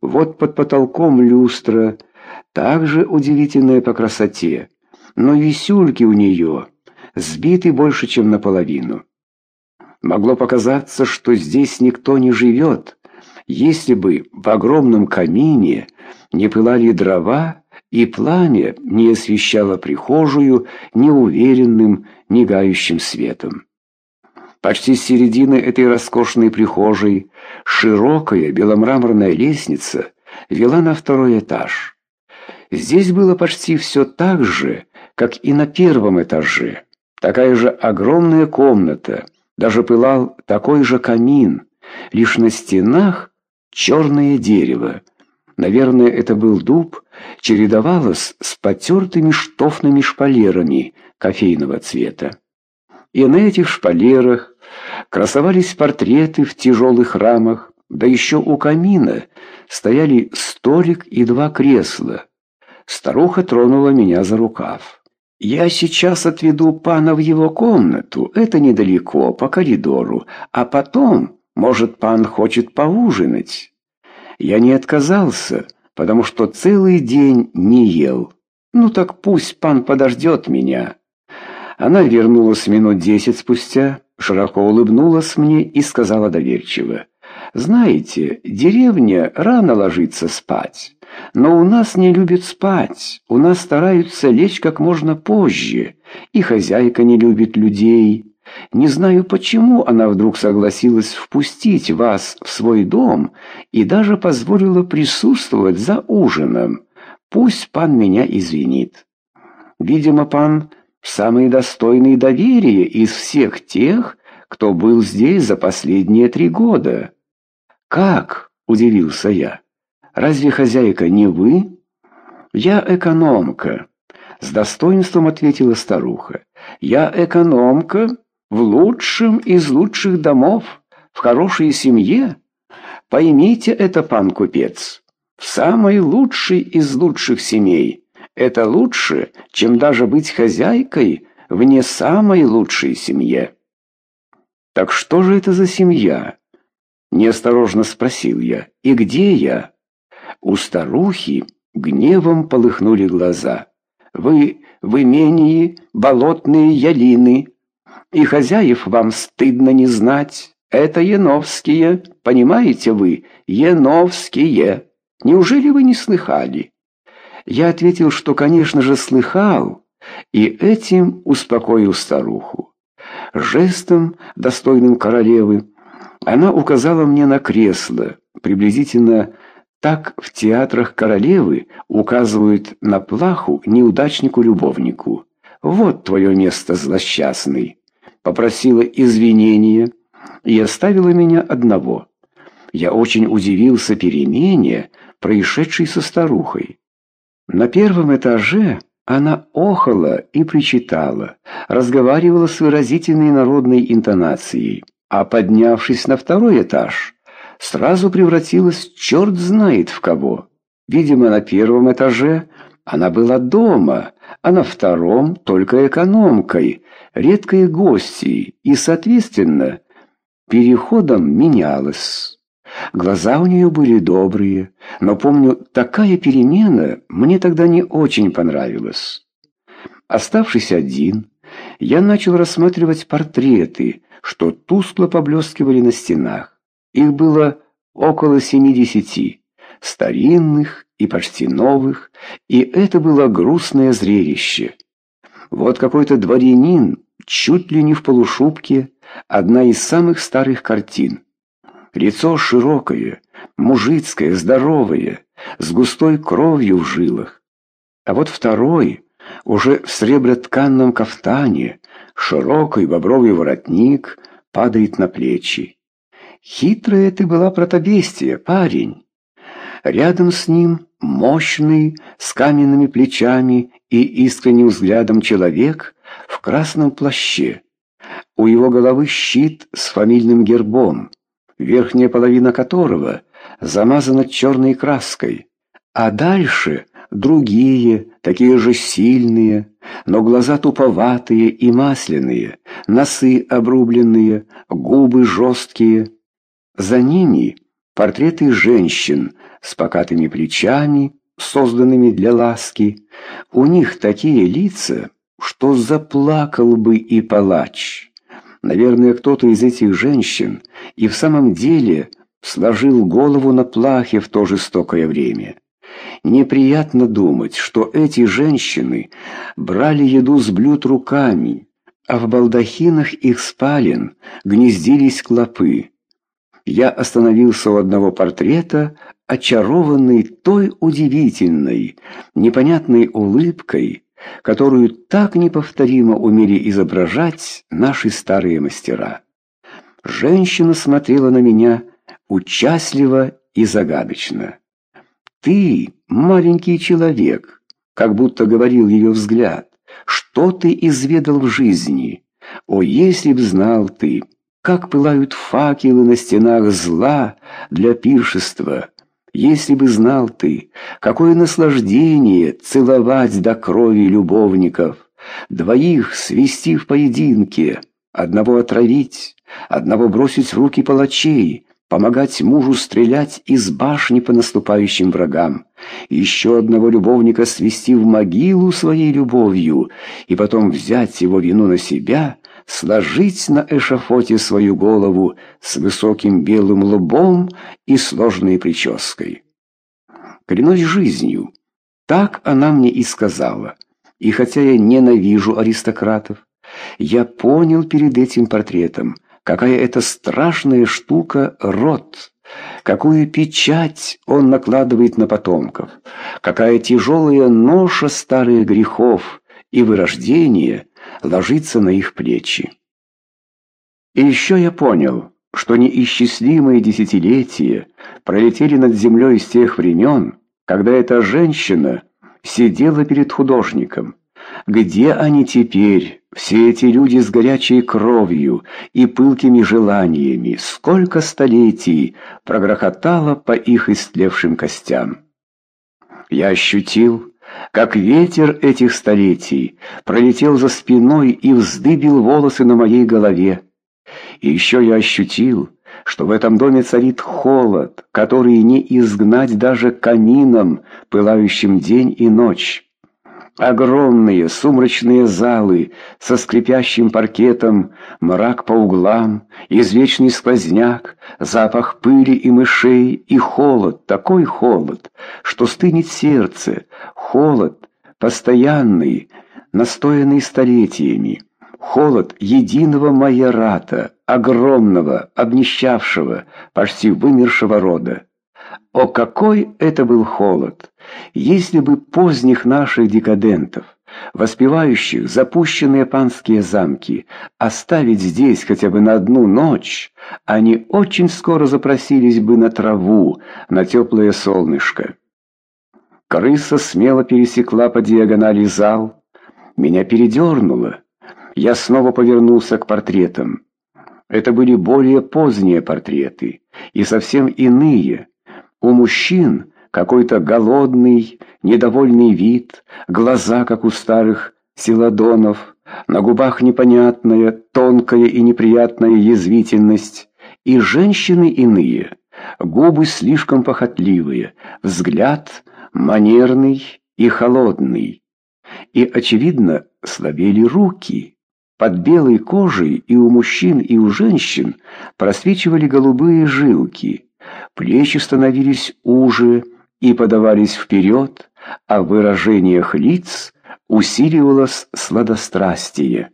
Вот под потолком люстра, также удивительная по красоте, но висюльки у нее сбиты больше, чем наполовину. Могло показаться, что здесь никто не живет, если бы в огромном камине не пылали дрова, и пламя не освещало прихожую неуверенным, негающим светом. Почти с середины этой роскошной прихожей широкая беломраморная лестница вела на второй этаж. Здесь было почти все так же, как и на первом этаже. Такая же огромная комната, даже пылал такой же камин, лишь на стенах черное дерево. Наверное, это был дуб, чередовалось с потертыми штофными шпалерами кофейного цвета. И на этих шпалерах красовались портреты в тяжелых рамах, да еще у камина стояли столик и два кресла. Старуха тронула меня за рукав. «Я сейчас отведу пана в его комнату, это недалеко, по коридору, а потом, может, пан хочет поужинать». Я не отказался, потому что целый день не ел. «Ну так пусть пан подождет меня». Она вернулась минут десять спустя, широко улыбнулась мне и сказала доверчиво. «Знаете, деревня рано ложится спать, но у нас не любят спать, у нас стараются лечь как можно позже, и хозяйка не любит людей. Не знаю, почему она вдруг согласилась впустить вас в свой дом и даже позволила присутствовать за ужином. Пусть пан меня извинит. Видимо, пан самый достойный доверия из всех тех, кто был здесь за последние три года. «Как?» — удивился я. «Разве хозяйка не вы?» «Я экономка», — с достоинством ответила старуха. «Я экономка в лучшем из лучших домов, в хорошей семье. Поймите это, пан купец, в самой лучшей из лучших семей». Это лучше, чем даже быть хозяйкой в не самой лучшей семье. Так что же это за семья? Неосторожно спросил я. И где я? У старухи гневом полыхнули глаза. Вы в имении болотные ялины, и хозяев вам стыдно не знать. Это Яновские, понимаете вы, Яновские. Неужели вы не слыхали? Я ответил, что, конечно же, слыхал, и этим успокоил старуху. Жестом, достойным королевы, она указала мне на кресло, приблизительно так в театрах королевы указывают на плаху неудачнику-любовнику. «Вот твое место, злосчастный!» Попросила извинения и оставила меня одного. Я очень удивился перемене, происшедшей со старухой. На первом этаже она охала и причитала, разговаривала с выразительной народной интонацией, а поднявшись на второй этаж, сразу превратилась черт знает в кого. Видимо, на первом этаже она была дома, а на втором только экономкой, редкой гостьей и, соответственно, переходом менялась. Глаза у нее были добрые, но, помню, такая перемена мне тогда не очень понравилась. Оставшись один, я начал рассматривать портреты, что тускло поблескивали на стенах. Их было около семидесяти, старинных и почти новых, и это было грустное зрелище. Вот какой-то дворянин, чуть ли не в полушубке, одна из самых старых картин — лицо широкое, мужицкое, здоровое, с густой кровью в жилах. А вот второй, уже в сребротканном кафтане, широкий бобровый воротник падает на плечи. Хитрая ты была протобестия, парень. Рядом с ним мощный, с каменными плечами и искренним взглядом человек в красном плаще. У его головы щит с фамильным гербом верхняя половина которого замазана черной краской, а дальше другие, такие же сильные, но глаза туповатые и масляные, носы обрубленные, губы жесткие. За ними портреты женщин с покатыми плечами, созданными для ласки. У них такие лица, что заплакал бы и палач. Наверное, кто-то из этих женщин и в самом деле сложил голову на плахе в то жестокое время. Неприятно думать, что эти женщины брали еду с блюд руками, а в балдахинах их спален гнездились клопы. Я остановился у одного портрета, очарованный той удивительной, непонятной улыбкой, которую так неповторимо умели изображать наши старые мастера. Женщина смотрела на меня участливо и загадочно. «Ты, маленький человек», — как будто говорил ее взгляд, — «что ты изведал в жизни? О, если б знал ты, как пылают факелы на стенах зла для пиршества, если бы знал ты, какое наслаждение целовать до крови любовников, двоих свести в поединке, одного отравить, одного бросить в руки палачей, помогать мужу стрелять из башни по наступающим врагам, еще одного любовника свести в могилу своей любовью и потом взять его вину на себя, сложить на эшафоте свою голову с высоким белым лбом и сложной прической. Клянусь жизнью, так она мне и сказала. И хотя я ненавижу аристократов, я понял перед этим портретом, какая это страшная штука род, какую печать он накладывает на потомков, какая тяжелая ноша старых грехов и вырождения ложится на их плечи. И еще я понял, что неисчислимые десятилетия пролетели над землей с тех времен, когда эта женщина сидела перед художником. Где они теперь, все эти люди с горячей кровью и пылкими желаниями, сколько столетий прогрохотало по их истлевшим костям? Я ощутил, как ветер этих столетий пролетел за спиной и вздыбил волосы на моей голове. И еще я ощутил, что в этом доме царит холод, который не изгнать даже камином, пылающим день и ночь. Огромные сумрачные залы со скрипящим паркетом, мрак по углам, извечный сквозняк, запах пыли и мышей и холод, такой холод, что стынет сердце, холод постоянный, настоянный столетиями, холод единого майората, огромного, обнищавшего, почти вымершего рода. О, какой это был холод! Если бы поздних наших декадентов, воспевающих запущенные панские замки, оставить здесь хотя бы на одну ночь, они очень скоро запросились бы на траву, на теплое солнышко. Крыса смело пересекла по диагонали зал. Меня передернуло. Я снова повернулся к портретам. Это были более поздние портреты и совсем иные, у мужчин какой-то голодный, недовольный вид, глаза, как у старых селадонов, на губах непонятная, тонкая и неприятная язвительность, и женщины иные, губы слишком похотливые, взгляд манерный и холодный. И, очевидно, слабели руки. Под белой кожей и у мужчин, и у женщин просвечивали голубые жилки – Плечи становились уже и подавались вперед, а в выражениях лиц усиливалось сладострастие.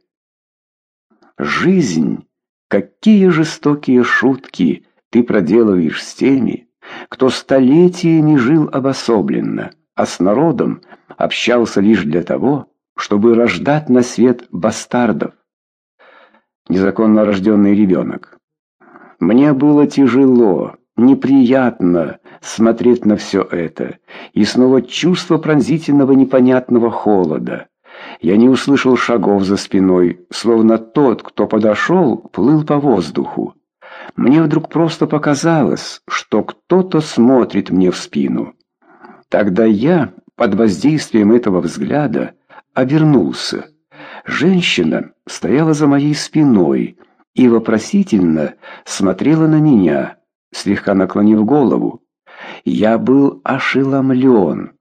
Жизнь, какие жестокие шутки ты проделываешь с теми, кто столетиями жил обособленно, а с народом общался лишь для того, чтобы рождать на свет бастардов. Незаконно рожденный ребенок. Мне было тяжело, Неприятно смотреть на все это, и снова чувство пронзительного непонятного холода. Я не услышал шагов за спиной, словно тот, кто подошел, плыл по воздуху. Мне вдруг просто показалось, что кто-то смотрит мне в спину. Тогда я, под воздействием этого взгляда, обернулся. Женщина стояла за моей спиной и вопросительно смотрела на меня. Слегка наклонив голову. Я был ошеломлен.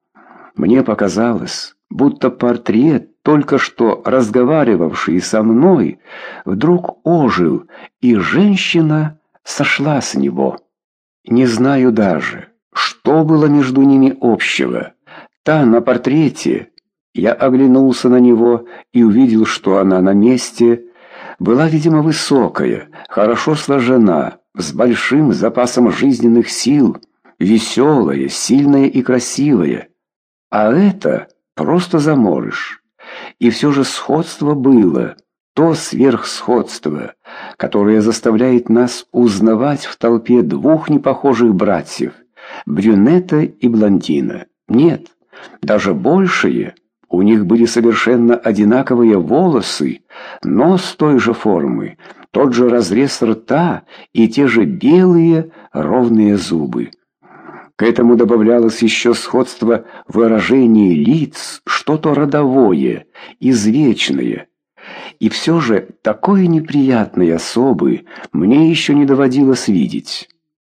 Мне показалось, будто портрет, только что разговаривавший со мной, вдруг ожил, и женщина сошла с него. Не знаю даже, что было между ними общего. Та на портрете, я оглянулся на него и увидел, что она на месте, была, видимо, высокая, хорошо сложена, с большим запасом жизненных сил, веселая, сильная и красивая. А это просто заморыш. И все же сходство было, то сверхсходство, которое заставляет нас узнавать в толпе двух непохожих братьев, брюнета и блондина. Нет, даже большее, у них были совершенно одинаковые волосы, нос той же формы, тот же разрез рта и те же белые ровные зубы. К этому добавлялось еще сходство выражений лиц, что-то родовое, извечное. И все же такой неприятной особы мне еще не доводилось видеть.